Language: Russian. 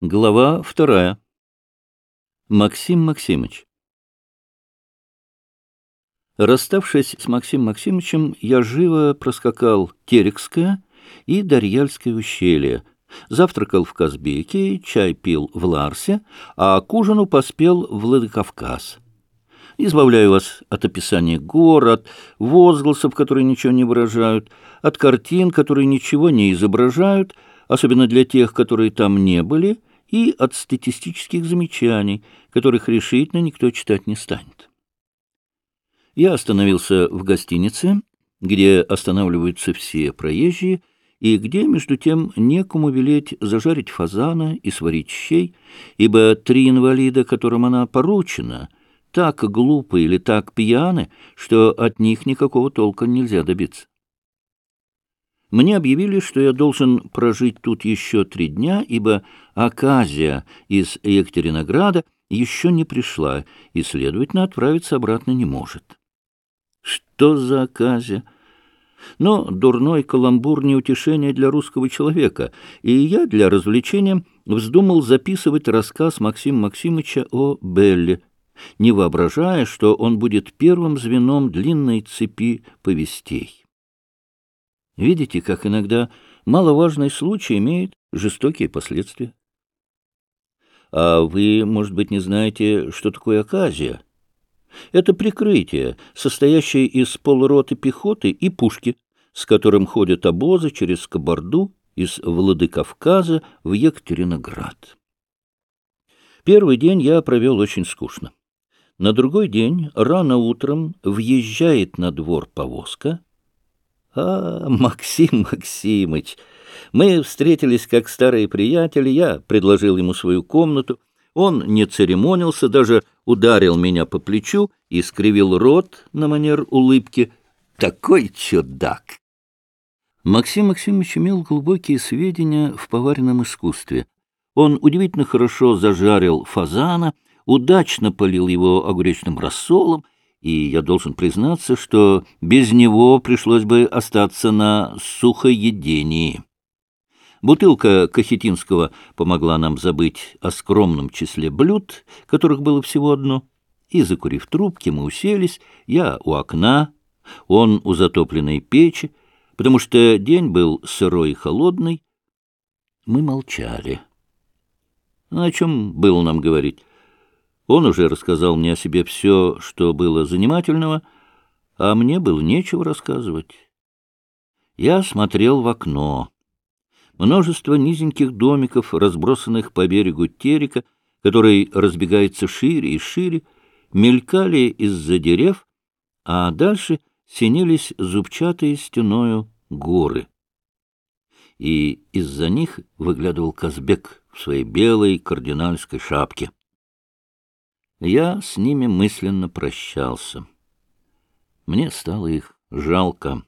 Глава вторая. Максим Максимыч. Расставшись с Максимом Максимовичем, я живо проскакал Терекское и Дарьяльское ущелье, завтракал в Казбеке, чай пил в Ларсе, а к ужину поспел в Владикавказ. Избавляю вас от описания гор, от возгласов, которые ничего не выражают, от картин, которые ничего не изображают, особенно для тех, которые там не были — и от статистических замечаний, которых решительно никто читать не станет. Я остановился в гостинице, где останавливаются все проезжие, и где, между тем, некому велеть зажарить фазана и сварить щей, ибо три инвалида, которым она поручена, так глупы или так пьяны, что от них никакого толка нельзя добиться. Мне объявили, что я должен прожить тут еще три дня, ибо оказия из Екатеринограда еще не пришла и, следовательно, отправиться обратно не может. Что за оказия? Но дурной каламбур не утешение для русского человека, и я для развлечения вздумал записывать рассказ Максима Максимовича о Белле, не воображая, что он будет первым звеном длинной цепи повестей. Видите, как иногда маловажный случай имеет жестокие последствия. А вы, может быть, не знаете, что такое оказия? Это прикрытие, состоящее из полуроты пехоты и пушки, с которым ходят обозы через Кабарду из Владыкавказа в Екатериноград. Первый день я провел очень скучно. На другой день, рано утром, въезжает на двор повозка — а, Максим Максимыч, мы встретились как старые приятели, я предложил ему свою комнату, он не церемонился, даже ударил меня по плечу и скривил рот на манер улыбки. Такой чудак! Максим Максимович имел глубокие сведения в поваренном искусстве. Он удивительно хорошо зажарил фазана, удачно полил его огуречным рассолом, и я должен признаться, что без него пришлось бы остаться на сухоедении. Бутылка Кахетинского помогла нам забыть о скромном числе блюд, которых было всего одно, и, закурив трубки, мы уселись, я у окна, он у затопленной печи, потому что день был сырой и холодный. Мы молчали. О чем было нам говорить? Он уже рассказал мне о себе все, что было занимательного, а мне было нечего рассказывать. Я смотрел в окно. Множество низеньких домиков, разбросанных по берегу Терека, который разбегается шире и шире, мелькали из-за дерев, а дальше синелись зубчатые стеною горы. И из-за них выглядывал Казбек в своей белой кардинальской шапке. Я с ними мысленно прощался. Мне стало их жалко.